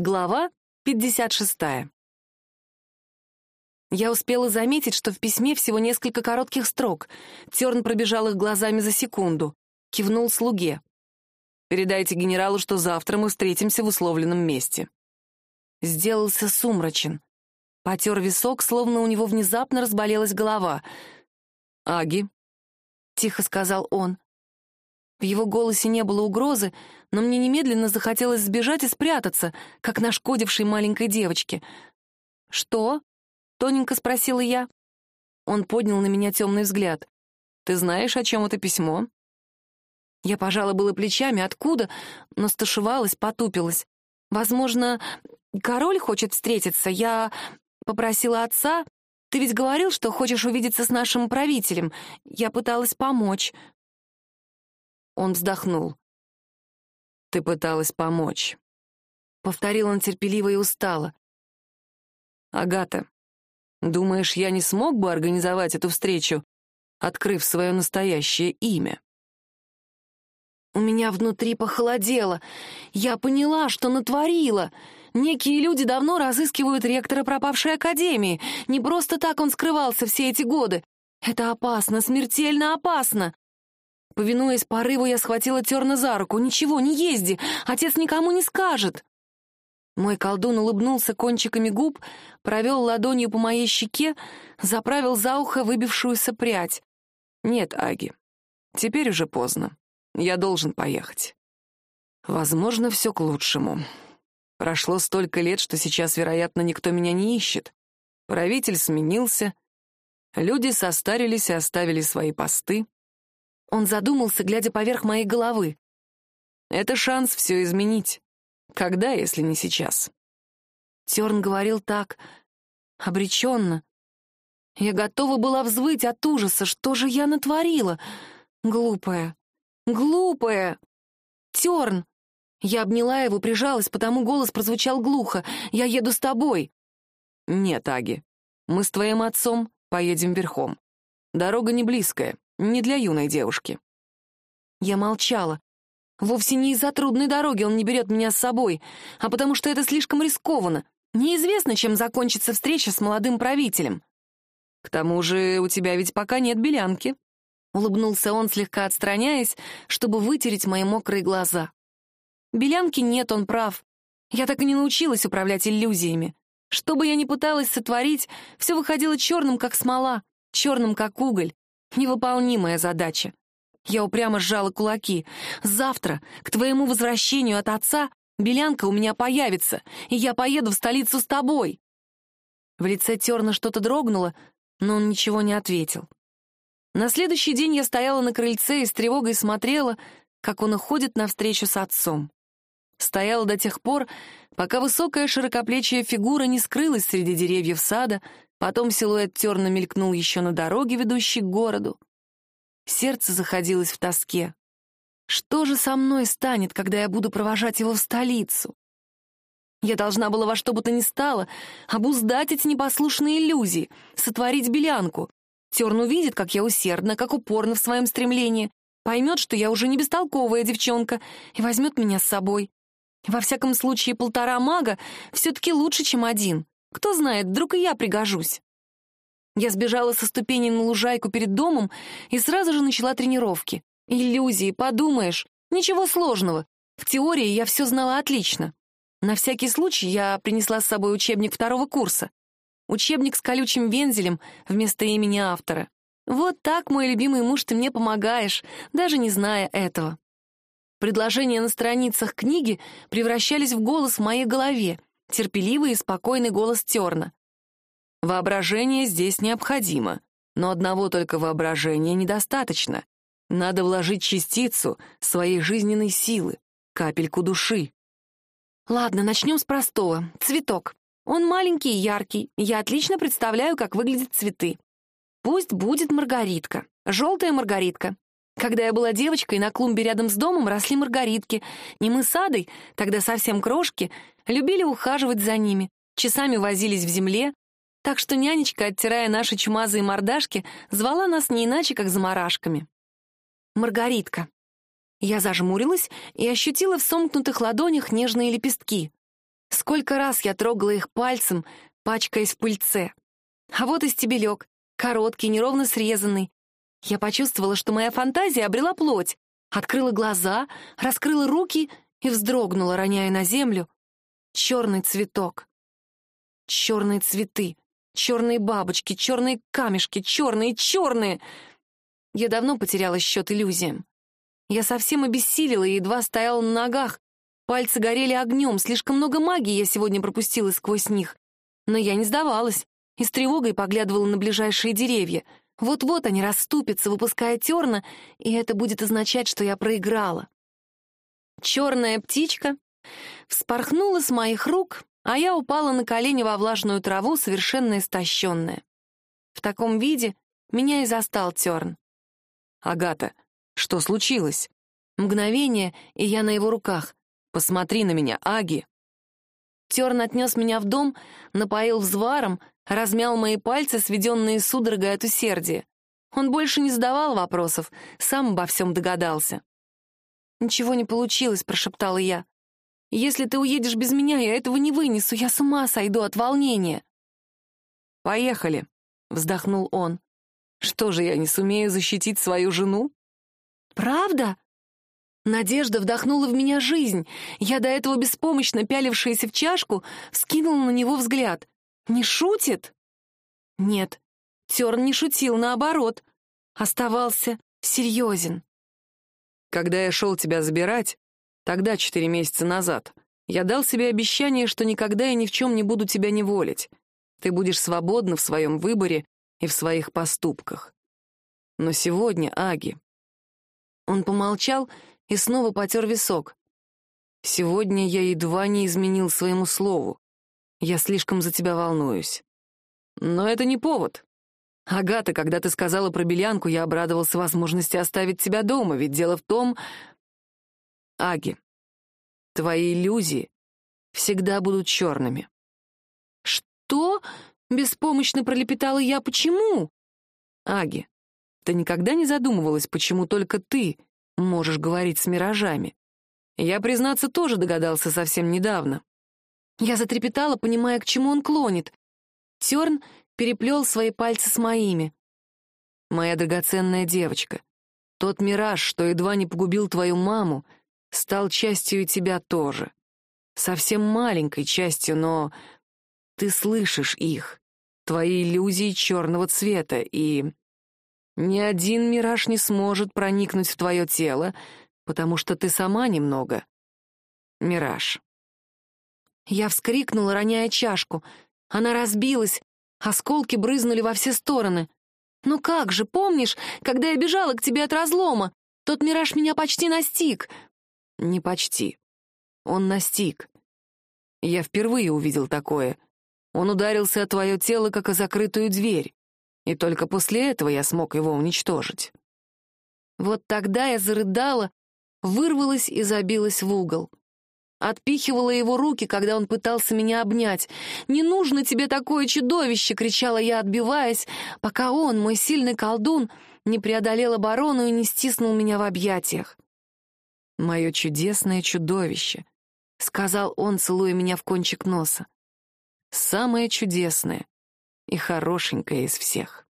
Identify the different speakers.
Speaker 1: Глава 56. Я успела заметить, что в письме всего несколько коротких строк. Терн пробежал их глазами за секунду. Кивнул слуге. «Передайте генералу, что завтра мы встретимся в условленном месте». Сделался сумрачен. Потер висок, словно у него внезапно разболелась голова. «Аги», — тихо сказал он. В его голосе не было угрозы, но мне немедленно захотелось сбежать и спрятаться, как нашкодившей маленькой девочке. «Что?» — тоненько спросила я. Он поднял на меня темный взгляд. «Ты знаешь, о чем это письмо?» Я пожала было плечами, откуда, но стушевалась, потупилась. «Возможно, король хочет встретиться. Я попросила отца. Ты ведь говорил, что хочешь увидеться с нашим правителем. Я пыталась помочь». Он вздохнул. «Ты пыталась помочь», — повторил он терпеливо и устало. «Агата, думаешь, я не смог бы организовать эту встречу, открыв свое настоящее имя?» У меня внутри похолодело. Я поняла, что натворила. Некие люди давно разыскивают ректора пропавшей академии. Не просто так он скрывался все эти годы. Это опасно, смертельно опасно. Повинуясь порыву, я схватила Терна за руку. «Ничего, не езди! Отец никому не скажет!» Мой колдун улыбнулся кончиками губ, провел ладонью по моей щеке, заправил за ухо выбившуюся прядь. «Нет, Аги, теперь уже поздно. Я должен поехать. Возможно, все к лучшему. Прошло столько лет, что сейчас, вероятно, никто меня не ищет. Правитель сменился, люди состарились и оставили свои посты. Он задумался, глядя поверх моей головы. Это шанс все изменить. Когда, если не сейчас? Терн говорил так, обреченно. Я готова была взвыть от ужаса. Что же я натворила? Глупая, глупая. Терн! Я обняла его, прижалась, потому голос прозвучал глухо. «Я еду с тобой». «Нет, Аги, мы с твоим отцом поедем верхом. Дорога не близкая. Не для юной девушки. Я молчала. Вовсе не из-за трудной дороги он не берет меня с собой, а потому что это слишком рискованно. Неизвестно, чем закончится встреча с молодым правителем. К тому же у тебя ведь пока нет белянки. Улыбнулся он, слегка отстраняясь, чтобы вытереть мои мокрые глаза. Белянки нет, он прав. Я так и не научилась управлять иллюзиями. Что бы я ни пыталась сотворить, все выходило черным, как смола, черным, как уголь. Невыполнимая задача. Я упрямо сжала кулаки. Завтра, к твоему возвращению от отца, белянка у меня появится, и я поеду в столицу с тобой. В лице Терна что-то дрогнуло, но он ничего не ответил. На следующий день я стояла на крыльце и с тревогой смотрела, как он уходит навстречу с отцом. Стояла до тех пор, пока высокая широкоплечья фигура не скрылась среди деревьев сада, Потом силуэт терно мелькнул еще на дороге, ведущей к городу. Сердце заходилось в тоске. Что же со мной станет, когда я буду провожать его в столицу? Я должна была во что бы то ни стало обуздать эти непослушные иллюзии, сотворить белянку. Терн увидит, как я усердна, как упорна в своем стремлении, поймет, что я уже не бестолковая девчонка, и возьмет меня с собой. Во всяком случае, полтора мага все-таки лучше, чем один. Кто знает, вдруг и я пригожусь. Я сбежала со ступеней на лужайку перед домом и сразу же начала тренировки. Иллюзии, подумаешь, ничего сложного. В теории я все знала отлично. На всякий случай я принесла с собой учебник второго курса. Учебник с колючим вензелем вместо имени автора. Вот так, мой любимый муж, ты мне помогаешь, даже не зная этого. Предложения на страницах книги превращались в голос в моей голове, терпеливый и спокойный голос Терна. Воображение здесь необходимо, но одного только воображения недостаточно. Надо вложить частицу своей жизненной силы, капельку души. Ладно, начнем с простого. Цветок. Он маленький и яркий, я отлично представляю, как выглядят цветы. Пусть будет маргаритка, желтая маргаритка. Когда я была девочкой, на клумбе рядом с домом росли маргаритки, и мы с Адой, тогда совсем крошки, любили ухаживать за ними, часами возились в земле, так что нянечка, оттирая наши чумазые мордашки, звала нас не иначе, как заморашками. Маргаритка. Я зажмурилась и ощутила в сомкнутых ладонях нежные лепестки. Сколько раз я трогала их пальцем, пачкаясь в пыльце. А вот и стебелек, короткий, неровно срезанный. Я почувствовала, что моя фантазия обрела плоть, открыла глаза, раскрыла руки и вздрогнула, роняя на землю черный цветок. Черные цветы, черные бабочки, черные камешки, черные, черные. Я давно потеряла счет иллюзиям. Я совсем обессилила и едва стояла на ногах. Пальцы горели огнем, слишком много магии я сегодня пропустила сквозь них. Но я не сдавалась и с тревогой поглядывала на ближайшие деревья. Вот-вот они расступятся, выпуская терна, и это будет означать, что я проиграла. Черная птичка вспорхнула с моих рук, а я упала на колени во влажную траву, совершенно истощенная. В таком виде меня и застал терн.
Speaker 2: «Агата, что случилось?»
Speaker 1: Мгновение, и я на его руках.
Speaker 2: «Посмотри на меня, Аги!»
Speaker 1: Терн отнес меня в дом, напоил взваром, размял мои пальцы, сведенные судорогой от усердия. Он больше не задавал вопросов, сам обо всем догадался. «Ничего не получилось», — прошептала я. «Если ты уедешь без меня, я этого не вынесу, я с ума сойду от волнения».
Speaker 2: «Поехали», — вздохнул он. «Что же, я не сумею защитить свою жену?»
Speaker 1: «Правда?» Надежда вдохнула в меня жизнь. Я до этого беспомощно пялившаяся в чашку вскинула на него взгляд. «Не шутит?» Нет, Терн не шутил, наоборот. Оставался серьезен.
Speaker 2: «Когда я шел тебя забирать, тогда, четыре месяца назад, я дал себе обещание, что никогда и ни в чем не буду тебя неволить. Ты будешь свободна в своем выборе и в своих поступках. Но сегодня, Аги...»
Speaker 1: Он помолчал и снова потер висок.
Speaker 2: «Сегодня я едва не изменил своему слову. Я слишком за тебя волнуюсь. Но это не повод. Агата, когда ты сказала про белянку, я обрадовался возможности оставить тебя дома, ведь дело в том... Аги, твои иллюзии всегда будут черными.
Speaker 1: Что? Беспомощно пролепетала я. Почему?
Speaker 2: Аги, ты никогда не задумывалась, почему только ты можешь говорить с миражами? Я, признаться, тоже догадался совсем недавно.
Speaker 1: Я затрепетала, понимая, к чему он клонит. Терн переплел свои пальцы с моими.
Speaker 2: «Моя драгоценная девочка, тот мираж, что едва не погубил твою маму, стал частью тебя тоже. Совсем маленькой частью, но ты слышишь их, твои иллюзии черного цвета, и ни один мираж не сможет проникнуть в твое тело, потому что ты сама немного мираж.
Speaker 1: Я вскрикнула, роняя чашку. Она разбилась, осколки брызнули во все стороны. «Ну как же, помнишь, когда я бежала к тебе от разлома? Тот мираж меня почти настиг».
Speaker 2: «Не почти. Он настиг. Я впервые увидел такое. Он ударился о твое тело, как о закрытую дверь. И только после этого я смог его уничтожить».
Speaker 1: Вот тогда я зарыдала, вырвалась и забилась в угол. Отпихивала его руки, когда он пытался меня обнять. «Не нужно тебе такое чудовище!» — кричала я, отбиваясь, пока он, мой сильный колдун, не преодолел оборону и не стиснул меня в объятиях.
Speaker 2: «Мое чудесное чудовище!» — сказал он, целуя меня в кончик носа. «Самое чудесное и хорошенькое из всех».